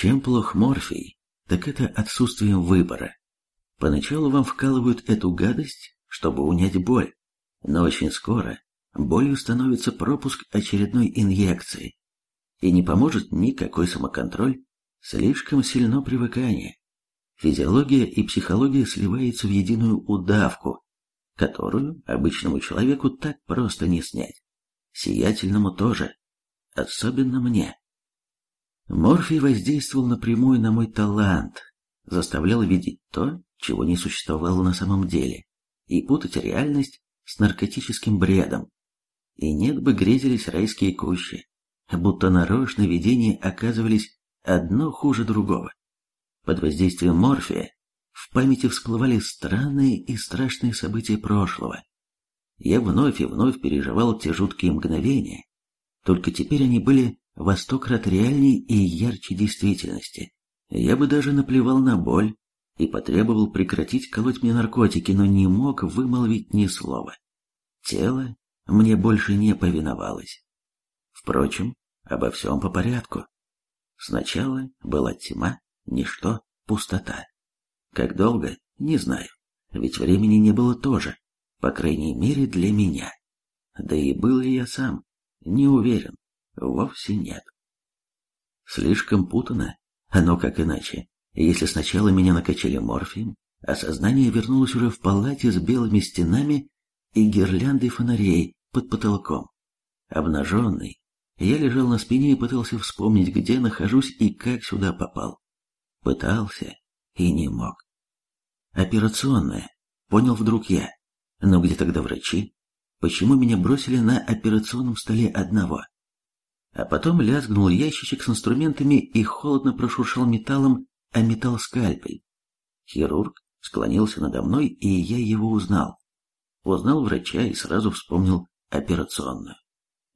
Чем плох морфий, так это отсутствием выбора. Поначалу вам вкалывают эту гадость, чтобы унять боль, но очень скоро болью становится пропуск очередной инъекции, и не поможет никакой самоконтроль, слишком сильно привыкание. Физиология и психология сливаются в единую удавку, которую обычному человеку так просто не снять. Сиятельному тоже, особенно мне. Морфий воздействовал напрямую на мой талант, заставлял видеть то, чего не существовало на самом деле, и путать реальность с наркотическим бредом. И нет бы грезились райские кущи, будто нарочно видения оказывались одно хуже другого. Под воздействием морфия в памяти всплывали странные и страшные события прошлого. Я вновь и вновь переживал те жуткие мгновения, только теперь они были во сто крат реальней и ярче действительности. Я бы даже наплевал на боль и потребовал прекратить колоть мне наркотики, но не мог вымолвить ни слова. Тело мне больше не повиновалось. Впрочем, обо всем по порядку. Сначала была тьма, ничто, пустота. Как долго, не знаю, ведь времени не было тоже, по крайней мере для меня. Да и был ли я сам, не уверен, вовсе нет. Слишком путано, оно как иначе. Если сначала меня накачали морфием, а сознание вернулось уже в палате с белыми стенами и гирляндой фонарей под потолком. Обнаженный, я лежал на спине и пытался вспомнить, где нахожусь и как сюда попал. Пытался и не мог. Операционная, понял вдруг я. Но где тогда врачи? Почему меня бросили на операционном столе одного? А потом лязгнул ящичек с инструментами и холодно прошуршал металлом о металл скальпель. Хирург склонился надо мной, и я его узнал. Узнал врача и сразу вспомнил операционную.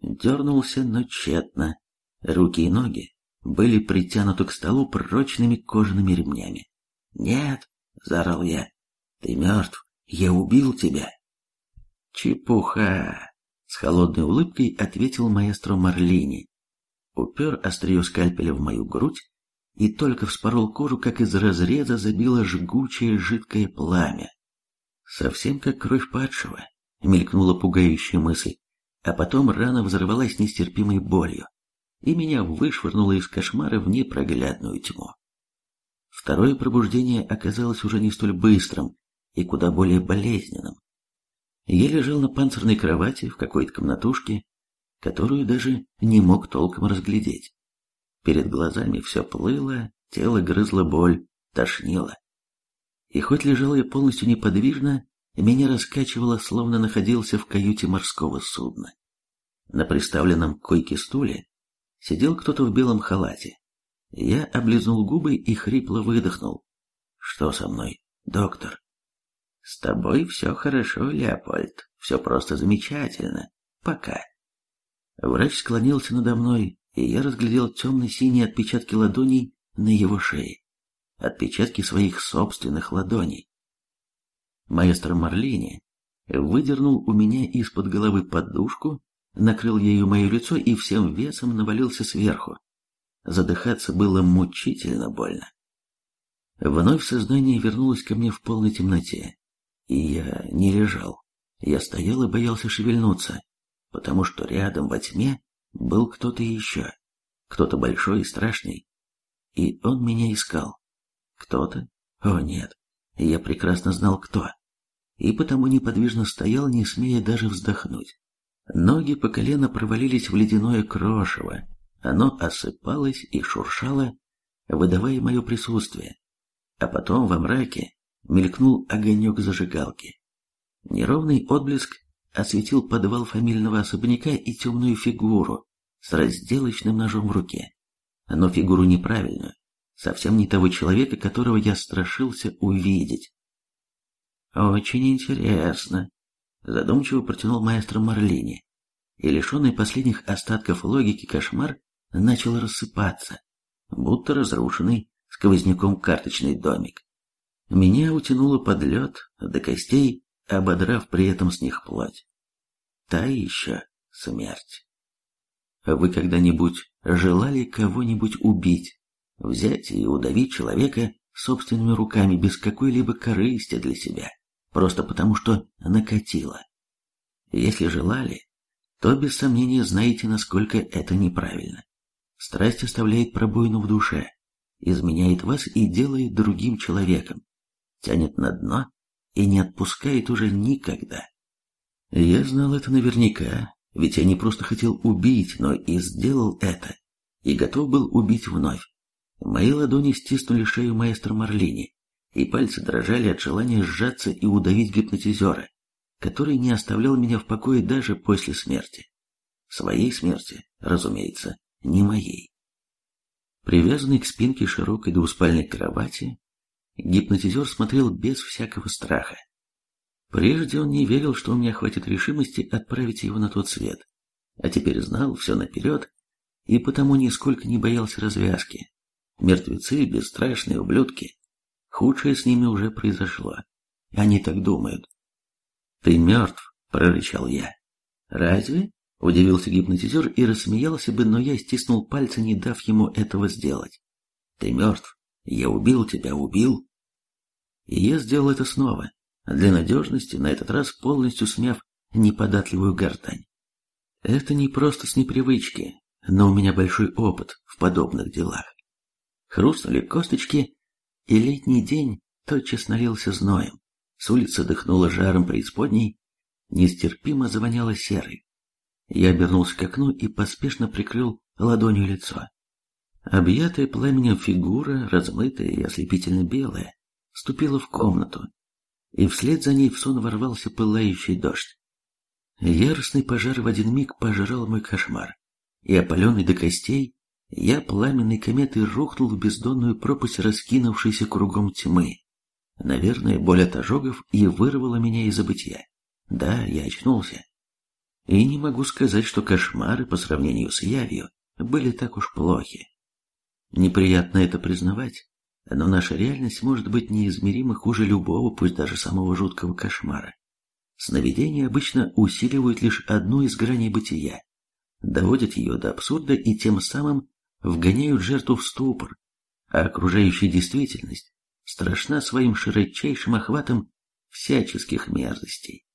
Дернулся, но тщетно. Руки и ноги были притянуты к столу прочными кожаными ремнями. «Нет!» — заорал я. «Ты мертв! Я убил тебя!» «Чепуха!» — с холодной улыбкой ответил маэстро Марлини. Упер острие скальпеля в мою грудь и только вспорол кожу, как из разреза забило жгучее жидкое пламя. Совсем как кровь падшего, мелькнула пугающая мысль а потом рана взорвалась нестерпимой болью, и меня вышвырнуло из кошмара в непроглядную тьму. Второе пробуждение оказалось уже не столь быстрым и куда более болезненным. Я лежал на панцирной кровати в какой-то комнатушке, которую даже не мог толком разглядеть. Перед глазами все плыло, тело грызло боль, тошнило. И хоть лежал я полностью неподвижно, меня раскачивало, словно находился в каюте морского судна. На приставленном койке стуле сидел кто-то в белом халате. Я облизнул губы и хрипло выдохнул. «Что со мной, доктор?» «С тобой все хорошо, Леопольд. Все просто замечательно. Пока». Врач склонился надо мной, и я разглядел темно-синие отпечатки ладоней на его шее. Отпечатки своих собственных ладоней. Маэстро Марлини выдернул у меня из-под головы подушку, накрыл ею мое лицо и всем весом навалился сверху. Задыхаться было мучительно больно. Вновь сознание вернулось ко мне в полной темноте, и я не лежал. Я стоял и боялся шевельнуться, потому что рядом во тьме был кто-то еще, кто-то большой и страшный, и он меня искал. Кто-то? О нет, я прекрасно знал кто и потому неподвижно стоял, не смея даже вздохнуть. Ноги по колено провалились в ледяное крошево, оно осыпалось и шуршало, выдавая мое присутствие. А потом во мраке мелькнул огонек зажигалки. Неровный отблеск осветил подвал фамильного особняка и темную фигуру с разделочным ножом в руке. Но фигуру неправильную, совсем не того человека, которого я страшился увидеть. «Очень интересно», — задумчиво протянул маэстро Марлини, и лишенный последних остатков логики кошмар начал рассыпаться, будто разрушенный сквозняком карточный домик. Меня утянуло под лед до костей, ободрав при этом с них плоть. Та еще смерть. Вы когда-нибудь желали кого-нибудь убить? взять и удавить человека собственными руками без какой-либо корысти для себя, просто потому что накатило. Если желали, то без сомнения знаете, насколько это неправильно. Страсть оставляет пробоину в душе, изменяет вас и делает другим человеком, тянет на дно и не отпускает уже никогда. Я знал это наверняка, ведь я не просто хотел убить, но и сделал это, и готов был убить вновь. Мои ладони стиснули шею маэстро Марлини, и пальцы дрожали от желания сжаться и удавить гипнотизера, который не оставлял меня в покое даже после смерти. Своей смерти, разумеется, не моей. Привязанный к спинке широкой двуспальной кровати, гипнотизер смотрел без всякого страха. Прежде он не верил, что у меня хватит решимости отправить его на тот свет, а теперь знал все наперед и потому нисколько не боялся развязки. Мертвецы, бесстрашные ублюдки. Худшее с ними уже произошло. Они так думают. «Ты мертв», — прорычал я. «Разве?» — удивился гипнотизер и рассмеялся бы, но я стиснул пальцы, не дав ему этого сделать. «Ты мертв. Я убил тебя, убил». И я сделал это снова, для надежности, на этот раз полностью смяв неподатливую гортань. Это не просто с непривычки, но у меня большой опыт в подобных делах. Хрустнули косточки, и летний день тотчас налился зноем. С улицы дыхнуло жаром преисподней, нестерпимо завоняло серой. Я обернулся к окну и поспешно прикрыл ладонью лицо. Объятая пламенем фигура, размытая и ослепительно белая, ступила в комнату, и вслед за ней в сон ворвался пылающий дождь. Яростный пожар в один миг пожрал мой кошмар, и опаленный до костей, я пламенной кометой рухнул в бездонную пропасть раскинувшейся кругом тьмы. Наверное, боль от ожогов и вырвала меня из забытия. Да, я очнулся. И не могу сказать, что кошмары по сравнению с явью были так уж плохи. Неприятно это признавать, но наша реальность может быть неизмеримо хуже любого, пусть даже самого жуткого кошмара. Сновидения обычно усиливают лишь одну из граней бытия, доводят ее до абсурда и тем самым вгоняют жертву в ступор, а окружающая действительность страшна своим широчайшим охватом всяческих мерзостей.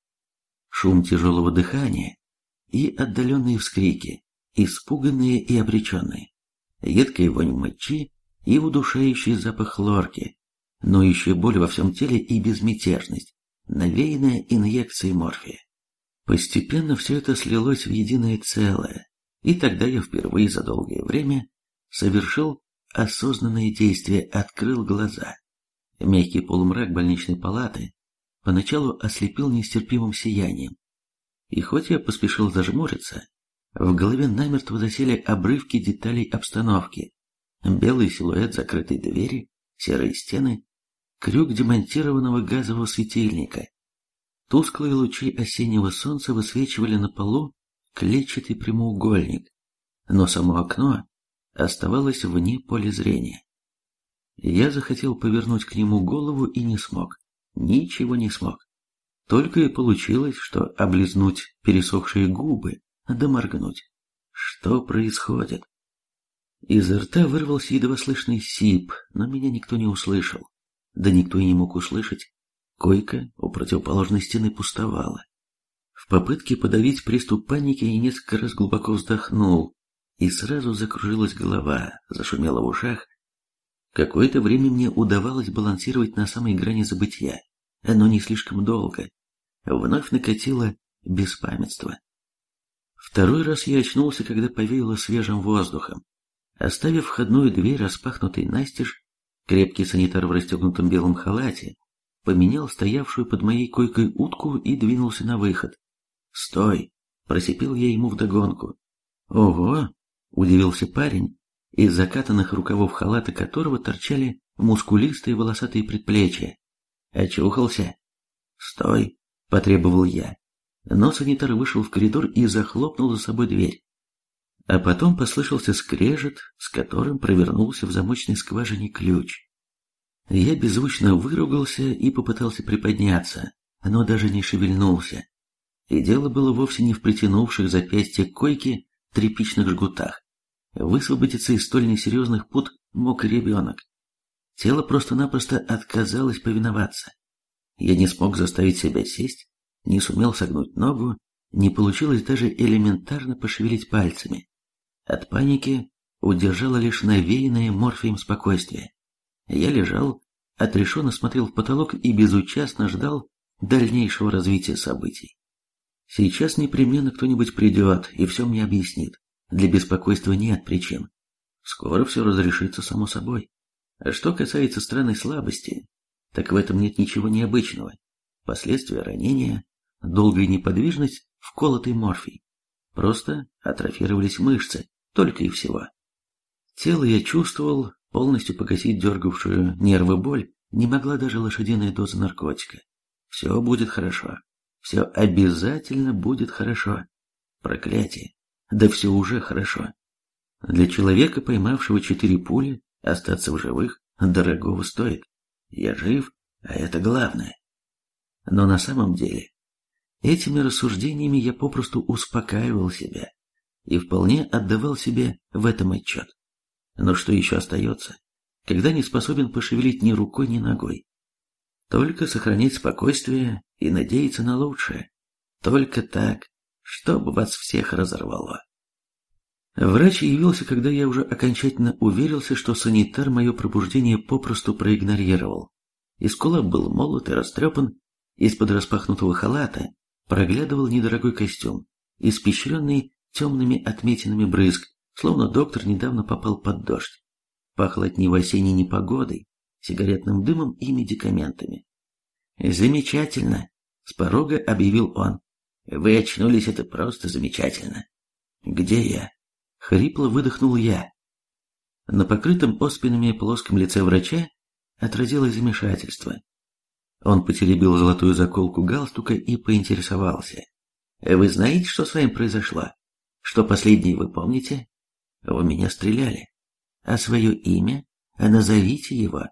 Шум тяжелого дыхания и отдаленные вскрики, испуганные и обреченные, едкая вонь мочи и удушающий запах лорки, но еще боль во всем теле и безмятежность, навеянная инъекцией морфия. Постепенно все это слилось в единое целое, и тогда я впервые за долгое время совершил осознанное действие, открыл глаза. Мягкий полумрак больничной палаты поначалу ослепил нестерпимым сиянием. И хоть я поспешил зажмуриться, в голове намертво засели обрывки деталей обстановки. Белый силуэт закрытой двери, серые стены, крюк демонтированного газового светильника. Тусклые лучи осеннего солнца высвечивали на полу клетчатый прямоугольник, но само окно оставалось вне поля зрения. Я захотел повернуть к нему голову и не смог. Ничего не смог. Только и получилось, что облизнуть пересохшие губы, да моргнуть. Что происходит? Из рта вырвался едва слышный сип, но меня никто не услышал. Да никто и не мог услышать. Койка у противоположной стены пустовала. В попытке подавить приступ паники я несколько раз глубоко вздохнул, и сразу закружилась голова, зашумела в ушах, Какое-то время мне удавалось балансировать на самой грани забытия, но не слишком долго. Вновь накатило беспамятство. Второй раз я очнулся, когда повеяло свежим воздухом. Оставив входную дверь распахнутой настежь, крепкий санитар в расстегнутом белом халате поменял стоявшую под моей койкой утку и двинулся на выход. «Стой!» – просипел я ему вдогонку. «Ого!» – удивился парень, из закатанных рукавов халата которого торчали мускулистые волосатые предплечья. Очухался. «Стой!» – потребовал я. Но санитар вышел в коридор и захлопнул за собой дверь. А потом послышался скрежет, с которым провернулся в замочной скважине ключ. Я беззвучно выругался и попытался приподняться, но даже не шевельнулся. И дело было вовсе не в притянувших запястье койки тряпичных жгутах. Высвободиться из столь несерьезных пут мог ребенок. Тело просто-напросто отказалось повиноваться. Я не смог заставить себя сесть, не сумел согнуть ногу, не получилось даже элементарно пошевелить пальцами. От паники удержало лишь навеянное морфием спокойствие. Я лежал, отрешенно смотрел в потолок и безучастно ждал дальнейшего развития событий. Сейчас непременно кто-нибудь придет и все мне объяснит. Для беспокойства нет причин. Скоро все разрешится само собой. А что касается странной слабости, так в этом нет ничего необычного. Последствия ранения, долгая неподвижность, вколотый морфий. Просто атрофировались мышцы, только и всего. Тело я чувствовал, полностью погасить дергавшую нервы боль не могла даже лошадиная доза наркотика. Все будет хорошо. Все обязательно будет хорошо. Проклятие. Да все уже хорошо. Для человека, поймавшего четыре пули, остаться в живых дорогого стоит. Я жив, а это главное. Но на самом деле, этими рассуждениями я попросту успокаивал себя и вполне отдавал себе в этом отчет. Но что еще остается, когда не способен пошевелить ни рукой, ни ногой? Только сохранить спокойствие и надеяться на лучшее. Только так, чтобы вас всех разорвало. Врач явился, когда я уже окончательно уверился, что санитар мое пробуждение попросту проигнорировал. Искулап был молод и растрепан, из-под распахнутого халата проглядывал недорогой костюм, испещренный темными отметинами брызг, словно доктор недавно попал под дождь. Пахло от него осенней непогодой, сигаретным дымом и медикаментами. «Замечательно!» — с порога объявил он. «Вы очнулись, это просто замечательно!» «Где я?» Хрипло выдохнул я. На покрытом оспинами плоском лице врача отразилось замешательство. Он потеребил золотую заколку галстука и поинтересовался. «Вы знаете, что с вами произошло? Что последнее вы помните? В меня стреляли. А свое имя? А назовите его».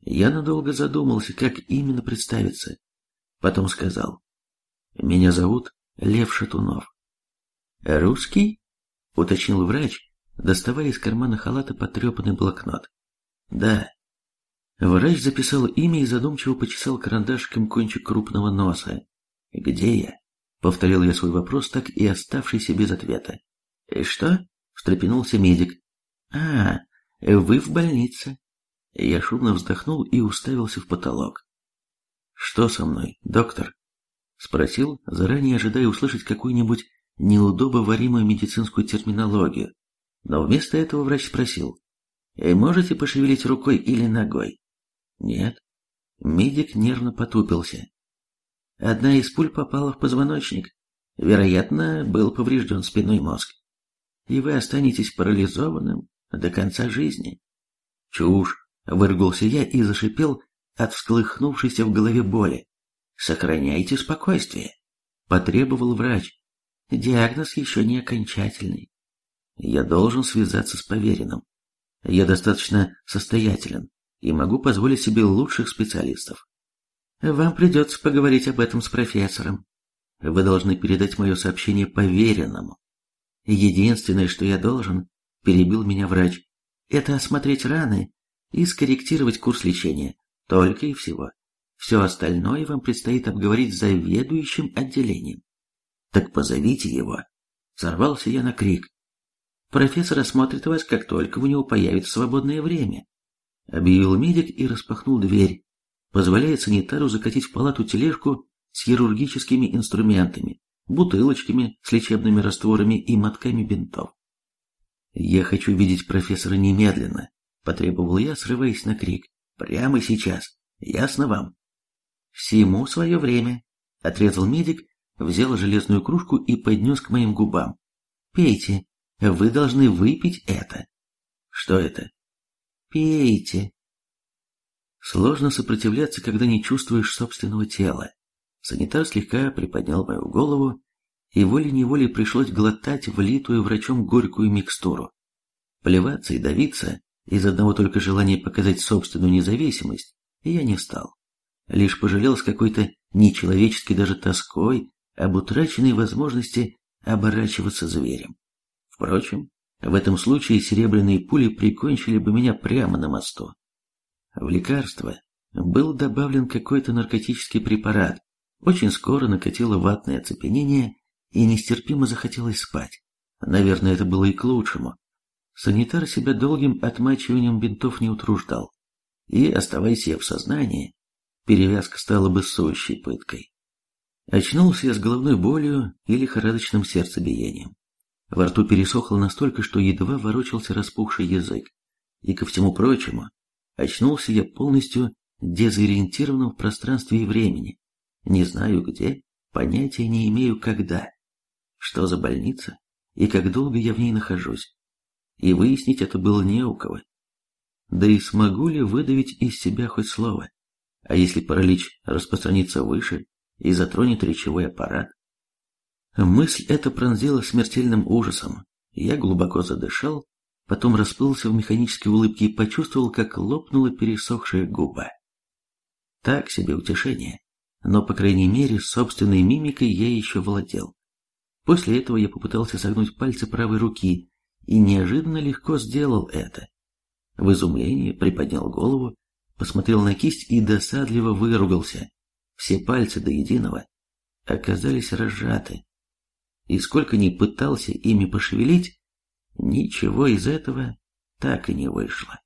Я надолго задумался, как именно представиться. Потом сказал. «Меня зовут Лев Шатунов». «Русский?» уточнил врач, доставая из кармана халата потрепанный блокнот. «Да». Врач записал имя и задумчиво почесал карандашком кончик крупного носа. «Где я?» — повторил я свой вопрос, так и оставшийся без ответа. «И что?» — встрепенулся медик. «А, вы в больнице». Я шумно вздохнул и уставился в потолок. «Что со мной, доктор?» — спросил, заранее ожидая услышать какую-нибудь неудобоваримую медицинскую терминологию, но вместо этого врач спросил, «Э, «Можете пошевелить рукой или ногой?» «Нет». Медик нервно потупился. Одна из пуль попала в позвоночник. Вероятно, был поврежден спиной мозг. И вы останетесь парализованным до конца жизни. Чушь! Выргулся я и зашипел от всколыхнувшейся в голове боли. Сохраняйте спокойствие. Потребовал врач. Диагноз еще не окончательный. Я должен связаться с поверенным. Я достаточно состоятелен и могу позволить себе лучших специалистов. Вам придется поговорить об этом с профессором. Вы должны передать мое сообщение поверенному. Единственное, что я должен, перебил меня врач, это осмотреть раны и скорректировать курс лечения. Только и всего. Все остальное вам предстоит обговорить с заведующим отделением. Так позовите его. Сорвался я на крик. Профессор осмотрит вас, как только у него появится свободное время. Объявил медик и распахнул дверь, позволяя санитару закатить в палату тележку с хирургическими инструментами, бутылочками с лечебными растворами и мотками бинтов. «Я хочу видеть профессора немедленно», — потребовал я, срываясь на крик. «Прямо сейчас. Ясно вам?» «Всему свое время», — отрезал медик взял железную кружку и поднес к моим губам. «Пейте, вы должны выпить это». «Что это?» «Пейте». Сложно сопротивляться, когда не чувствуешь собственного тела. Санитар слегка приподнял мою голову, и волей-неволей пришлось глотать влитую врачом горькую микстуру. Плеваться и давиться из одного только желания показать собственную независимость я не стал. Лишь пожалел с какой-то нечеловеческой даже тоской об утраченной возможности оборачиваться зверем. Впрочем, В этом случае серебряные пули прикончили бы меня прямо на мосту. В лекарство был добавлен какой-то наркотический препарат. Очень скоро накатило ватное оцепенение и нестерпимо захотелось спать. Наверное, это было и к лучшему. Санитар себя долгим отмачиванием бинтов не утруждал. И, оставаясь я в сознании, перевязка стала бы сущей пыткой. Очнулся я с головной болью и лихорадочным сердцебиением. Во рту пересохло настолько, что едва ворочался распухший язык. И ко всему прочему, очнулся я полностью дезориентированным в пространстве и времени. Не знаю где, понятия не имею когда. Что за больница и как долго я в ней нахожусь. И выяснить это было не у кого. Да и смогу ли выдавить из себя хоть слово? А если паралич распространится выше и затронет речевой аппарат? Мысль эта пронзила смертельным ужасом. Я глубоко задышал, потом расплылся в механической улыбке и почувствовал, как лопнула пересохшая губа. Так себе утешение, но, по крайней мере, собственной мимикой я еще владел. После этого я попытался согнуть пальцы правой руки и неожиданно легко сделал это. В изумлении приподнял голову, посмотрел на кисть и досадливо выругался. Все пальцы до единого оказались разжаты. И сколько ни пытался ими пошевелить, ничего из этого так и не вышло.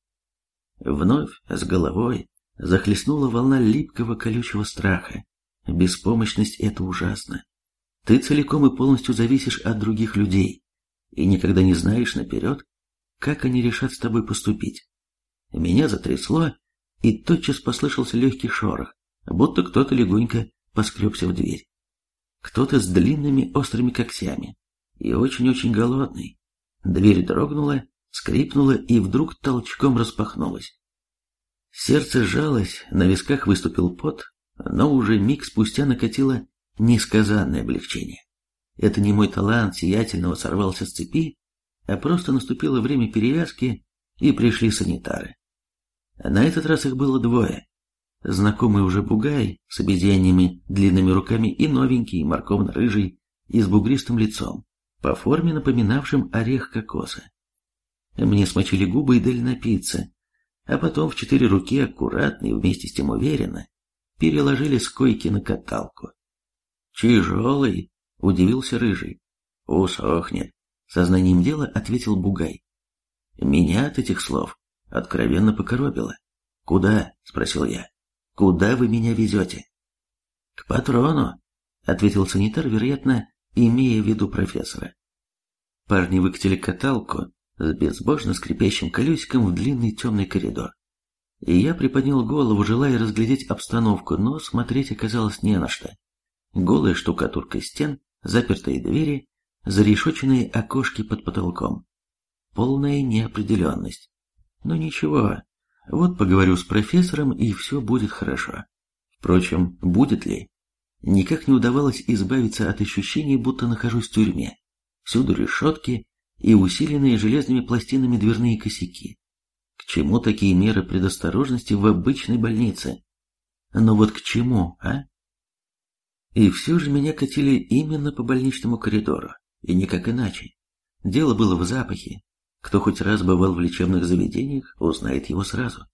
Вновь с головой захлестнула волна липкого колючего страха. Беспомощность — это ужасно. Ты целиком и полностью зависишь от других людей и никогда не знаешь наперед, как они решат с тобой поступить. Меня затрясло, и тотчас послышался легкий шорох, будто кто-то легонько поскребся в дверь. Кто-то с длинными острыми когтями и очень-очень голодный. Дверь дрогнула, скрипнула и вдруг толчком распахнулась. Сердце сжалось, на висках выступил пот, но уже миг спустя накатило несказанное облегчение. Это не мой талант сиятельного сорвался с цепи, а просто наступило время перевязки, и пришли санитары. На этот раз их было двое. Знакомый уже бугай с обезьяньями длинными руками и новенький, морковно-рыжий и с бугристым лицом, по форме напоминавшим орех кокоса. Мне смочили губы и дали напиться, а потом в четыре руки аккуратно и вместе с тем уверенно переложили с койки на каталку. «Тяжелый», — удивился Рыжий. «Усохнет», — сознанием дела ответил Бугай. Меня от этих слов откровенно покоробило. «Куда?» — спросил я. «Куда вы меня везете?» «К патрону», — ответил санитар, вероятно, имея в виду профессора. Парни выкатили каталку с безбожно скрипящим колесиком в длинный темный коридор. И я приподнял голову, желая разглядеть обстановку, но смотреть оказалось не на что. Голая штукатурка стен, запертые двери, зарешоченные окошки под потолком. Полная неопределенность. Но ничего, вот поговорю с профессором, и все будет хорошо. Впрочем, будет ли? Никак не удавалось избавиться от ощущения, будто нахожусь в тюрьме. Всюду решетки и усиленные железными пластинами дверные косяки. К чему такие меры предосторожности в обычной больнице? Но вот к чему, а? И все же меня катили именно по больничному коридору, и никак иначе. Дело было в запахе. Кто хоть раз бывал в лечебных заведениях, узнает его сразу.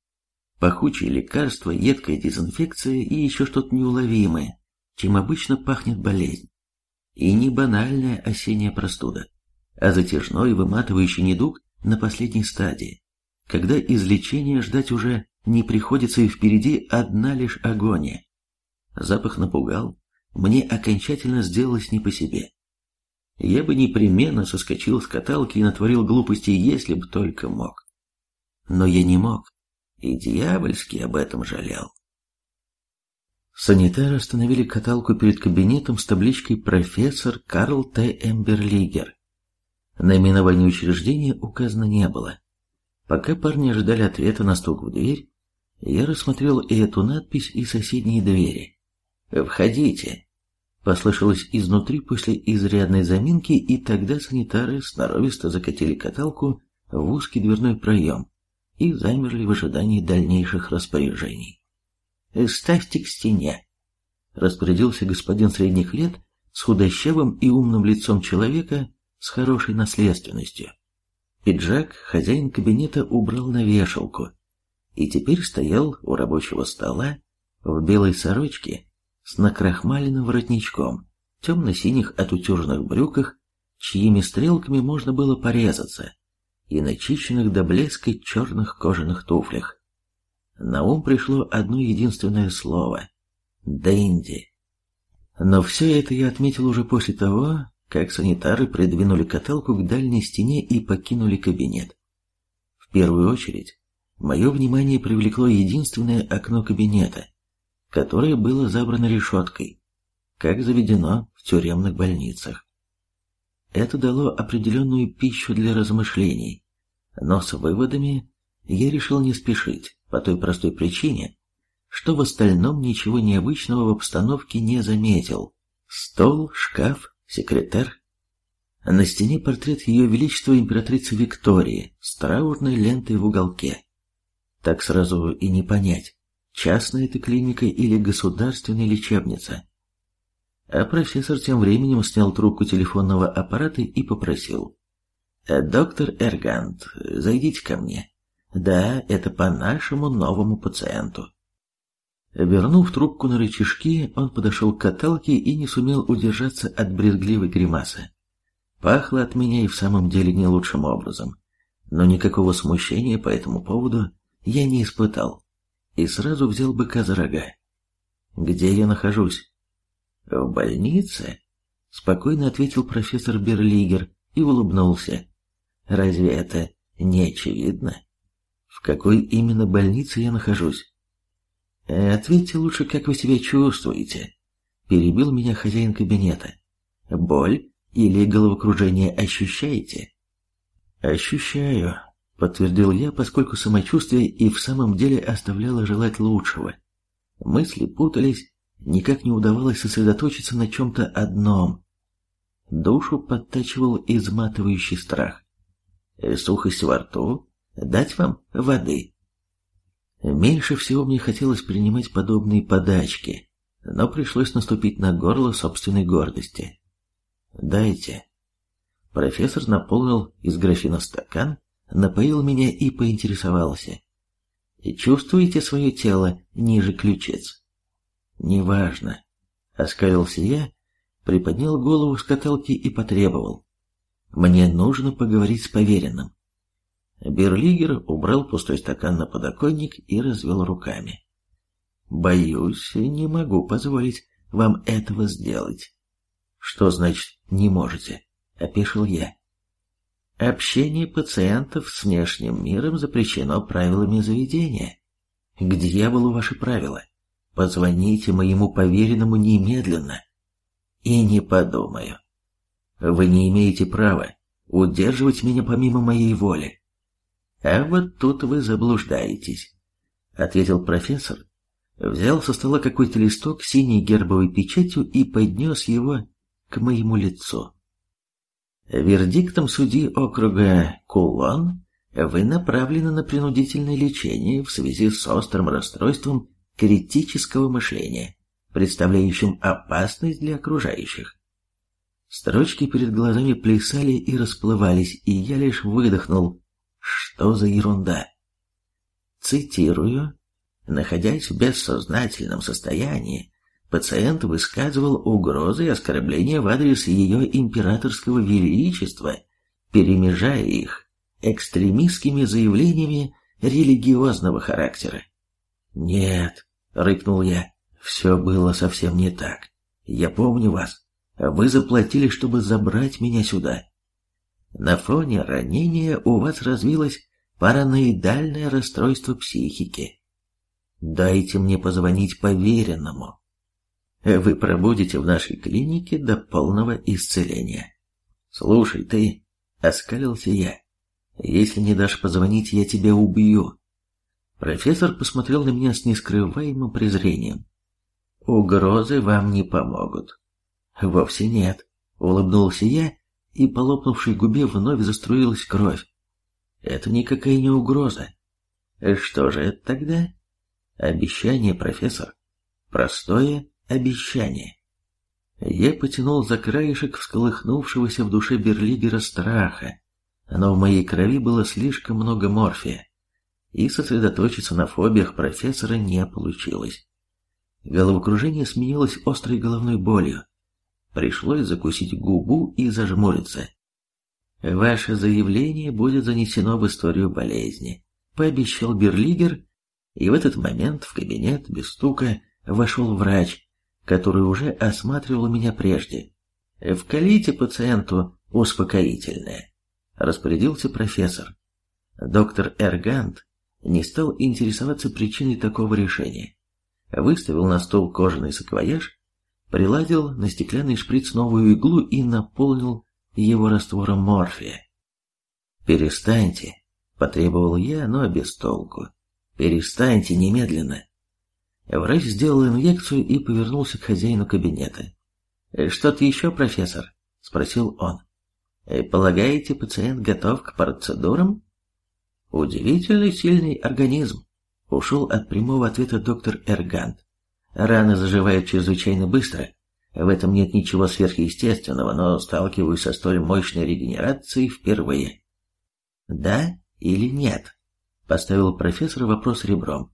Пахучие лекарства, едкая дезинфекция и еще что-то неуловимое, чем обычно пахнет болезнь. И не банальная осенняя простуда, а затяжной выматывающий недуг на последней стадии, когда излечения ждать уже не приходится и впереди одна лишь агония. Запах напугал, мне окончательно сделалось не по себе. Я бы непременно соскочил с каталки и натворил глупостей, если бы только мог. Но я не мог, и дьявольски об этом жалел. Санитары остановили каталку перед кабинетом с табличкой «Профессор Карл Т. Эмберлигер». Наименование учреждения указано не было. Пока парни ожидали ответа на стук в дверь, я рассмотрел и эту надпись, и соседние двери. «Входите», — послышалось изнутри после изрядной заминки, и тогда санитары сноровисто закатили каталку в узкий дверной проем и замерли в ожидании дальнейших распоряжений. «Ставьте к стене», — распорядился господин средних лет с худощавым и умным лицом человека с хорошей наследственностью. Пиджак хозяин кабинета убрал на вешалку и теперь стоял у рабочего стола в белой сорочке с накрахмаленным воротничком, темно-синих отутюженных брюках, чьими стрелками можно было порезаться, и начищенных до блеска черных кожаных туфлях. На ум пришло одно единственное слово — «Дэнди». Но все это я отметил уже после того, как санитары придвинули каталку к дальней стене и покинули кабинет. В первую очередь, мое внимание привлекло единственное окно кабинета, которое было забрано решеткой, как заведено в тюремных больницах. Это дало определенную пищу для размышлений, но с выводами я решил не спешить по той простой причине, что в остальном ничего необычного в обстановке не заметил. Стол, шкаф, секретарь. На стене портрет Ее Величества императрицы Виктории с траурной лентой в уголке. Так сразу и не понять, частная это клиника или государственная лечебница. А профессор тем временем снял трубку телефонного аппарата и попросил. «Доктор Эргант, зайдите ко мне. Да, это по нашему новому пациенту». Вернув трубку на рычажки, он подошел к каталке и не сумел удержаться от брезгливой гримасы. Пахло от меня и в самом деле не лучшим образом, но никакого смущения по этому поводу я не испытал и сразу взял быка за рога. «Где я нахожусь?» «В больнице?» — спокойно ответил профессор Берлигер и улыбнулся. «Разве это не очевидно? В какой именно больнице я нахожусь?» «Ответьте лучше, как вы себя чувствуете», — перебил меня хозяин кабинета. «Боль или головокружение ощущаете?» «Ощущаю», — подтвердил я, поскольку самочувствие и в самом деле оставляло желать лучшего. Мысли путались, никак не удавалось сосредоточиться на чем-то одном. Душу подтачивал изматывающий страх. «Сухость во рту? Дать вам воды?» Меньше всего мне хотелось принимать подобные подачки, но пришлось наступить на горло собственной гордости. «Дайте». Профессор наполнил из графина стакан, напоил меня и поинтересовался. «Чувствуете свое тело ниже ключиц?» «Неважно», — оскалился я, приподнял голову с каталки и потребовал. «Мне нужно поговорить с поверенным». Берлигер убрал пустой стакан на подоконник и развел руками. «Боюсь, не могу позволить вам этого сделать». «Что значит «не можете»?» — опешил я. «Общение пациентов с внешним миром запрещено правилами заведения. К дьяволу ваши правила. Позвоните моему поверенному немедленно». «И не подумаю. Вы не имеете права удерживать меня помимо моей воли. «А вот тут вы заблуждаетесь», — ответил профессор, взял со стола какой-то листок с синей гербовой печатью и поднес его к моему лицу. Вердиктом судьи округа Кулон вы направлены на принудительное лечение в связи с острым расстройством критического мышления, представляющим опасность для окружающих. Строчки перед глазами плясали и расплывались, и я лишь выдохнул, что за ерунда? Цитирую. Находясь в бессознательном состоянии, пациент высказывал угрозы и оскорбления в адрес ее императорского величества, перемежая их экстремистскими заявлениями религиозного характера. «Нет», — рыкнул я, — «все было совсем не так. Я помню вас. Вы заплатили, чтобы забрать меня сюда. На фоне ранения у вас развилось параноидальное расстройство психики. Дайте мне позвонить поверенному. Вы пробудете в нашей клинике до полного исцеления. Слушай, ты, оскалился я. Если не дашь позвонить, я тебя убью. Профессор посмотрел на меня с нескрываемым презрением. Угрозы вам не помогут. Вовсе нет, улыбнулся я и по лопнувшей губе вновь заструилась кровь. Это никакая не угроза. Что же это тогда? Обещание, профессор. Простое обещание. Я потянул за краешек всколыхнувшегося в душе Берлигера страха, но в моей крови было слишком много морфия, и сосредоточиться на фобиях профессора не получилось. Головокружение сменилось острой головной болью. Пришлось закусить губу и зажмуриться. «Ваше заявление будет занесено в историю болезни», — пообещал Берлигер, и в этот момент в кабинет без стука вошел врач, который уже осматривал меня прежде. «Вкалите пациенту успокоительное», — распорядился профессор. Доктор Эргант не стал интересоваться причиной такого решения. Выставил на стол кожаный саквояж, приладил на стеклянный шприц новую иглу и наполнил его раствором морфия. «Перестаньте», — потребовал я, но без толку. «Перестаньте немедленно». Врач сделал инъекцию и повернулся к хозяину кабинета. «Что-то еще, профессор?» — спросил он. «Полагаете, пациент готов к процедурам?» Удивительно сильный организм. Ушел от прямого ответа доктор Эргант. Раны заживают чрезвычайно быстро. В этом нет ничего сверхъестественного, но сталкиваюсь со столь мощной регенерацией впервые. Да или нет? Поставил профессор вопрос ребром.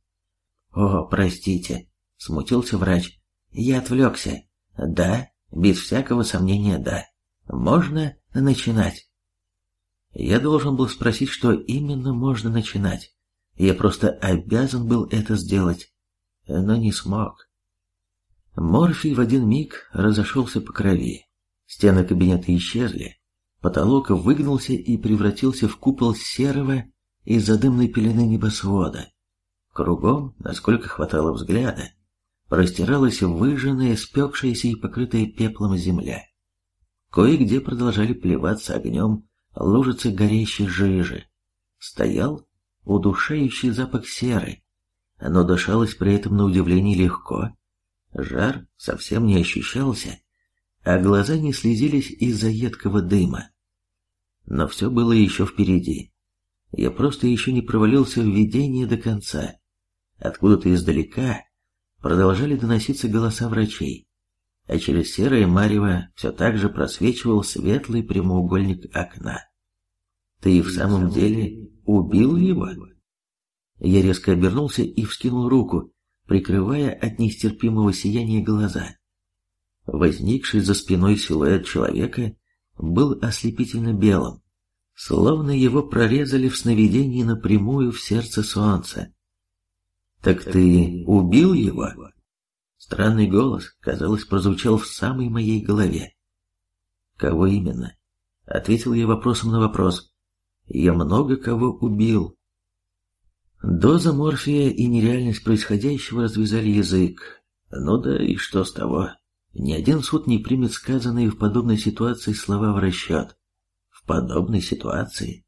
О, простите, смутился врач. Я отвлекся. Да, без всякого сомнения, да. Можно начинать. Я должен был спросить, что именно можно начинать. Я просто обязан был это сделать, но не смог. Морфий в один миг разошелся по крови. Стены кабинета исчезли, потолок выгнулся и превратился в купол серого из-за дымной пелены небосвода. Кругом, насколько хватало взгляда, простиралась выжженная, спекшаяся и покрытая пеплом земля. Кое-где продолжали плеваться огнем лужицы горящей жижи. Стоял удушающий запах серы, но дышалось при этом на удивление легко. Жар совсем не ощущался, а глаза не слезились из-за едкого дыма. Но все было еще впереди. Я просто еще не провалился в видение до конца. Откуда-то издалека продолжали доноситься голоса врачей а через серое марево все так же просвечивал светлый прямоугольник окна. «Ты в самом деле убил его?» Я резко обернулся и вскинул руку, прикрывая от нестерпимого сияния глаза. Возникший за спиной силуэт человека был ослепительно белым, словно его прорезали в сновидении напрямую в сердце солнца. «Так ты убил его?» Странный голос, казалось, прозвучал в самой моей голове. «Кого именно?» Ответил я вопросом на вопрос. «Я много кого убил». Доза морфия и нереальность происходящего развязали язык. Ну да и что с того? Ни один суд не примет сказанные в подобной ситуации слова в расчет. В подобной ситуации?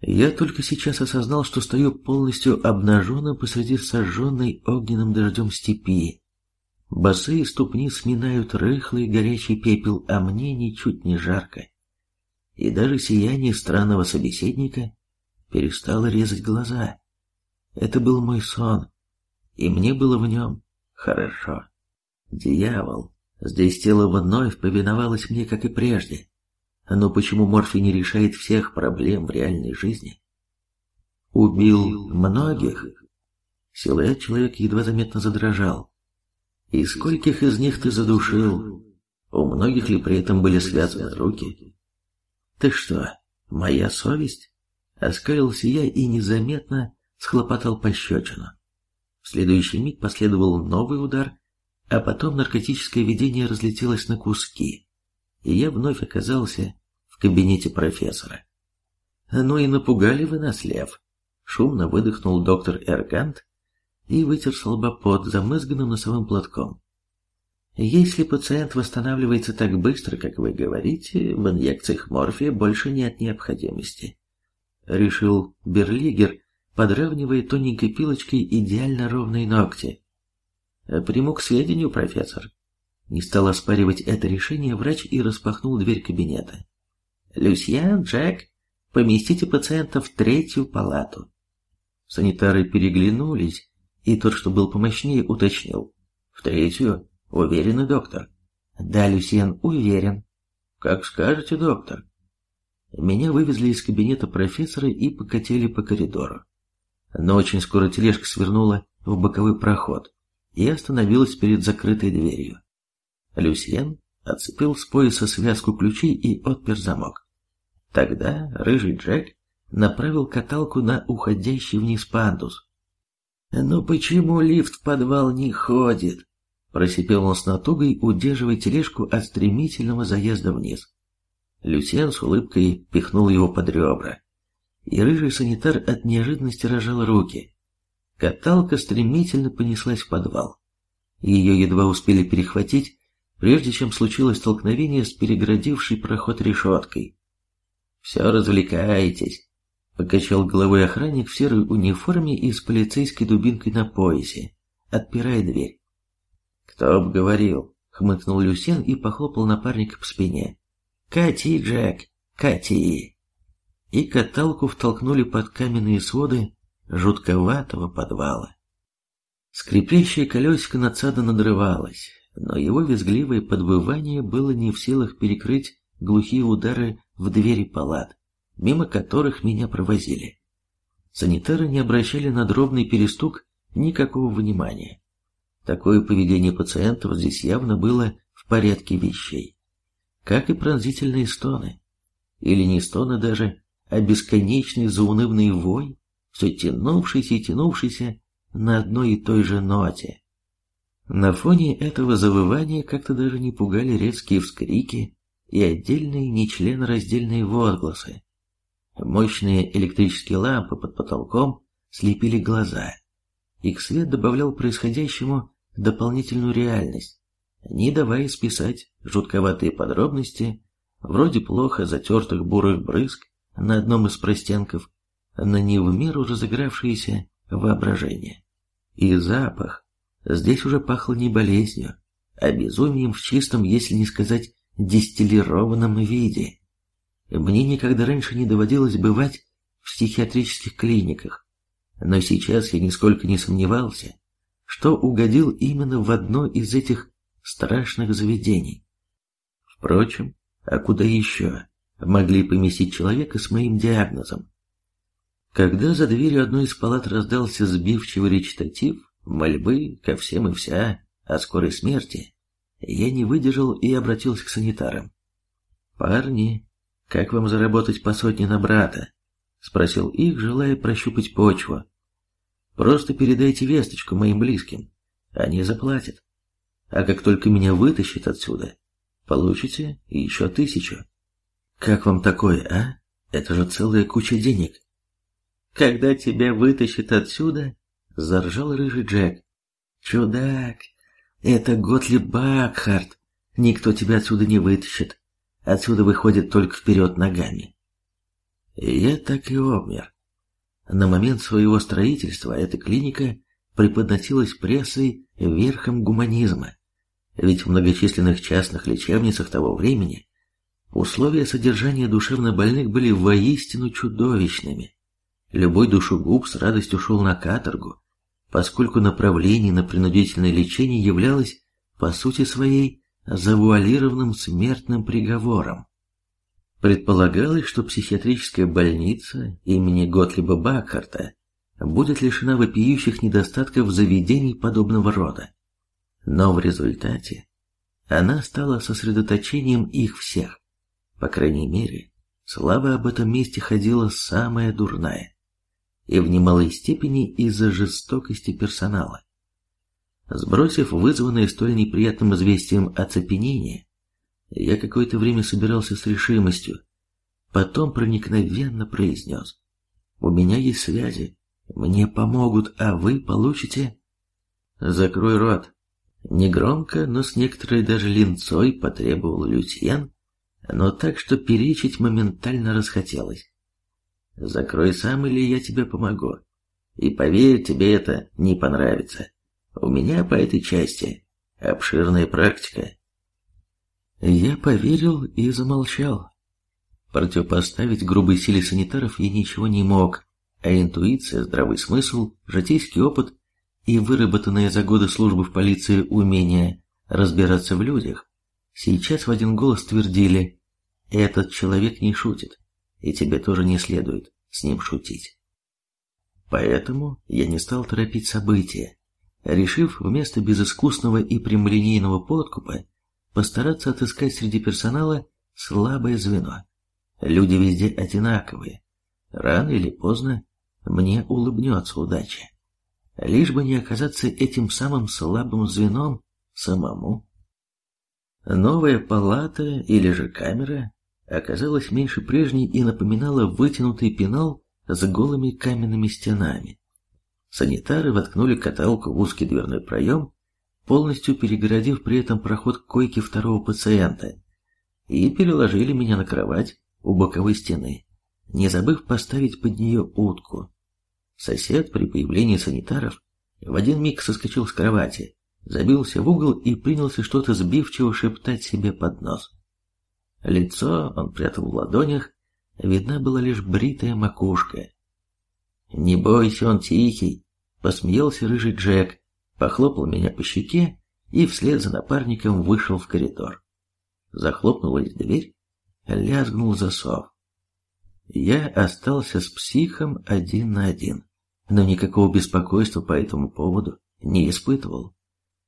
Я только сейчас осознал, что стою полностью обнаженным посреди сожженной огненным дождем степи, Босые ступни сминают рыхлый горячий пепел, а мне ничуть не жарко. И даже сияние странного собеседника перестало резать глаза. Это был мой сон, и мне было в нем хорошо. Дьявол, здесь тело вновь повиновалось мне, как и прежде. Но почему Морфий не решает всех проблем в реальной жизни? Убил многих. Силуэт человека едва заметно задрожал. И скольких из них ты задушил? У многих ли при этом были связаны руки? Ты что, моя совесть? Оскалился я и незаметно схлопотал пощечину. В следующий миг последовал новый удар, а потом наркотическое видение разлетелось на куски, и я вновь оказался кабинете профессора. «Ну и напугали вы нас, Лев!» Шумно выдохнул доктор Эргант, и вытер с лба пот замызганным носовым платком. Если пациент восстанавливается так быстро, как вы говорите, в инъекциях морфия больше нет необходимости. Решил Берлигер, подравнивая тоненькой пилочкой идеально ровные ногти. Приму к сведению, профессор. Не стал оспаривать это решение врач и распахнул дверь кабинета. Люсьян, Джек, поместите пациента в третью палату. Санитары переглянулись, и тот, что был помощнее, уточнил. В третью? Уверенный доктор? Да, Люсьен, уверен. Как скажете, доктор. меня вывезли из кабинета профессора и покатили по коридору. Но очень скоро тележка свернула в боковой проход и остановилась перед закрытой дверью. Люсьен отцепил с пояса связку ключей и отпер замок. Тогда рыжий Джек направил каталку на уходящий вниз пандус. «Ну почему лифт в подвал не ходит?» Просипел он с натугой, удерживая тележку от стремительного заезда вниз. Люсьен с улыбкой пихнул его под ребра. И рыжий санитар от неожиданности рожал руки. Каталка стремительно понеслась в подвал. Ее едва успели перехватить, прежде чем случилось столкновение с переградившей проход решеткой. «Все развлекаетесь», — покачал головой охранник в серой униформе и с полицейской дубинкой на поясе, отпирая дверь. «Кто б говорил», — хмыкнул Люсен и похлопал напарника по спине. «Кати, Джек, кати!» И каталку втолкнули под каменные своды жутковатого подвала. Скрипящее колесико надсада надрывалось, но его визгливое подвывание было не в силах перекрыть глухие удары в двери палат, мимо которых меня провозили. Санитары не обращали на дробный перестук никакого внимания. Такое поведение пациентов здесь явно было в порядке вещей как и пронзительные стоны. Или не стоны даже, а бесконечный заунывный вой, все тянувшийся и тянувшийся на одной и той же ноте. На фоне этого завывания как-то даже не пугали резкие вскрики и отдельные нечленораздельные возгласы. Мощные электрические лампы под потолком слепили глаза. Их свет добавлял происходящему дополнительную реальность, не давая списать жутковатые подробности, вроде плохо затертых бурых брызг на одном из простенков, на не в меру разыгравшееся воображение. И запах. Здесь уже пахло не болезнью, а безумием в чистом, если не сказать дистиллированном виде. Мне никогда раньше не доводилось бывать в психиатрических клиниках, но сейчас я нисколько не сомневался, что угодил именно в одно из этих страшных заведений. Впрочем, а куда еще могли поместить человека с моим диагнозом? Когда за дверью одной из палат раздался сбивчивый речитатив, мольбы ко всем и вся о скорой смерти, я не выдержал и обратился к санитарам. «Парни, как вам заработать по сотне на брата?» — спросил их, желая прощупать почву. «Просто передайте весточку моим близким. Они заплатят а как только меня вытащит отсюда, получите еще тысячу. Как вам такое, а? Это же целая куча денег. Когда тебя вытащит отсюда, заржал рыжий Джек. Чудак, это Готлиб Бакхарт. Никто тебя отсюда не вытащит. Отсюда выходит только вперед ногами. Я так и обмер. На момент своего строительства эта клиника преподносилась прессой верхом гуманизма. Ведь в многочисленных частных лечебницах того времени условия содержания душевнобольных были воистину чудовищными. Любой душегуб с радостью шел на каторгу, поскольку направление на принудительное лечение являлось, по сути своей, завуалированным смертным приговором. Предполагалось, что психиатрическая больница имени Готлиба Бакхарта будет лишена вопиющих недостатков заведений подобного рода. Но в результате она стала сосредоточением их всех. По крайней мере, слава об этом месте ходила самая дурная. И в немалой степени из-за жестокости персонала. Сбросив вызванное столь неприятным известием оцепенение, я какое-то время собирался с решимостью, потом проникновенно произнес. «У меня есть связи, мне помогут, а вы получите...» «Закрой рот», Негромко, но с некоторой даже линцой потребовал Лютьен, но так, что перечить моментально расхотелось. «Закрой сам, или я тебе помогу. И поверь, тебе это не понравится. У меня по этой части обширная практика». Я поверил и замолчал. Противопоставить грубой силе санитаров я ничего не мог, а интуиция, здравый смысл, житейский опыт и выработанное за годы службы в полиции умение разбираться в людях, сейчас в один голос твердили «этот человек не шутит, и тебе тоже не следует с ним шутить. Поэтому я не стал торопить события, решив вместо безыскусного и прямолинейного подкупа постараться отыскать среди персонала слабое звено. Люди везде одинаковые. Рано или поздно мне улыбнется удача. Лишь бы не оказаться этим самым слабым звеном самому. Новая палата или же камера оказалась меньше прежней и напоминала вытянутый пенал с голыми каменными стенами. Санитары воткнули каталку в узкий дверной проем, полностью перегородив при этом проход к койке второго пациента, и переложили меня на кровать у боковой стены, не забыв поставить под нее утку. Сосед при появлении санитаров в один миг соскочил с кровати, забился в угол и принялся что-то сбивчиво шептать себе под нос. Лицо он прятал в ладонях, видна была лишь бритая макушка. «Не бойся, он тихий», — посмеялся рыжий Джек, похлопал меня по щеке и вслед за напарником вышел в коридор. Захлопнулась дверь, лязгнул засов. Я остался с психом один на один, но никакого беспокойства по этому поводу не испытывал,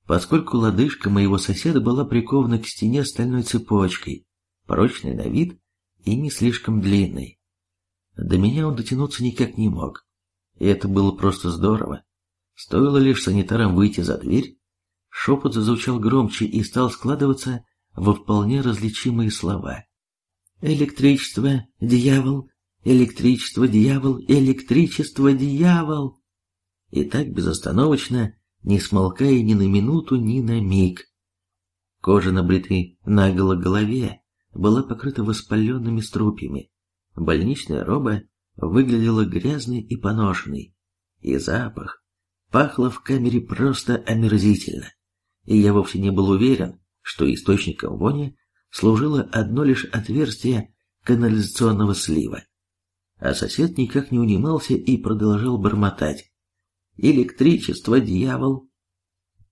поскольку лодыжка моего соседа была прикована к стене стальной цепочкой, прочной на вид и не слишком длинной. До меня он дотянуться никак не мог, и это было просто здорово. Стоило лишь санитарам выйти за дверь, шепот зазвучал громче и стал складываться во вполне различимые слова. «Электричество, дьявол! Электричество, дьявол! Электричество, дьявол!» И так безостановочно, не смолкая ни на минуту, ни на миг. Кожа на наголо голове была покрыта воспаленными струпьями. Больничная роба выглядела грязной и поношенной, и запах пахло в камере просто омерзительно. И я вовсе не был уверен, что источником вони служило одно лишь отверстие канализационного слива. А сосед никак не унимался и продолжал бормотать. «Электричество, дьявол!»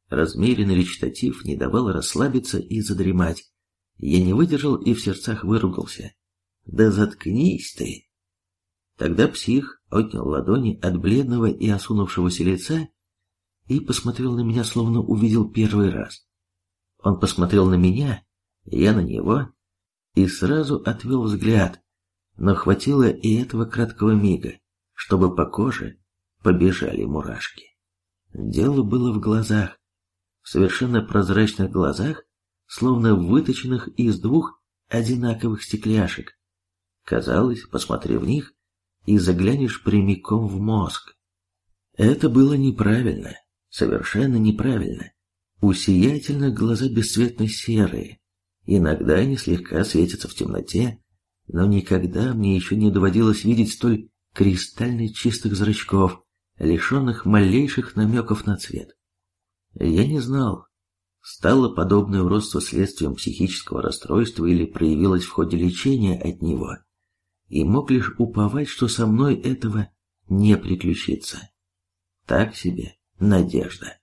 Размеренный речитатив не давал расслабиться и задремать. Я не выдержал и в сердцах выругался. «Да заткнись ты!» Тогда псих отнял ладони от бледного и осунувшегося лица и посмотрел на меня, словно увидел первый раз. Он посмотрел на меня, я на него, и сразу отвел взгляд, но хватило и этого краткого мига, чтобы по коже побежали мурашки. Дело было в глазах, в совершенно прозрачных глазах, словно выточенных из двух одинаковых стекляшек. Казалось, посмотри в них, и заглянешь прямиком в мозг. Это было неправильно, совершенно неправильно. У глаза бесцветно серые, иногда они слегка светятся в темноте, но никогда мне еще не доводилось видеть столь кристально чистых зрачков, лишенных малейших намеков на цвет. Я не знал, стало подобное уродство следствием психического расстройства или проявилось в ходе лечения от него, и мог лишь уповать, что со мной этого не приключится. Так себе надежда.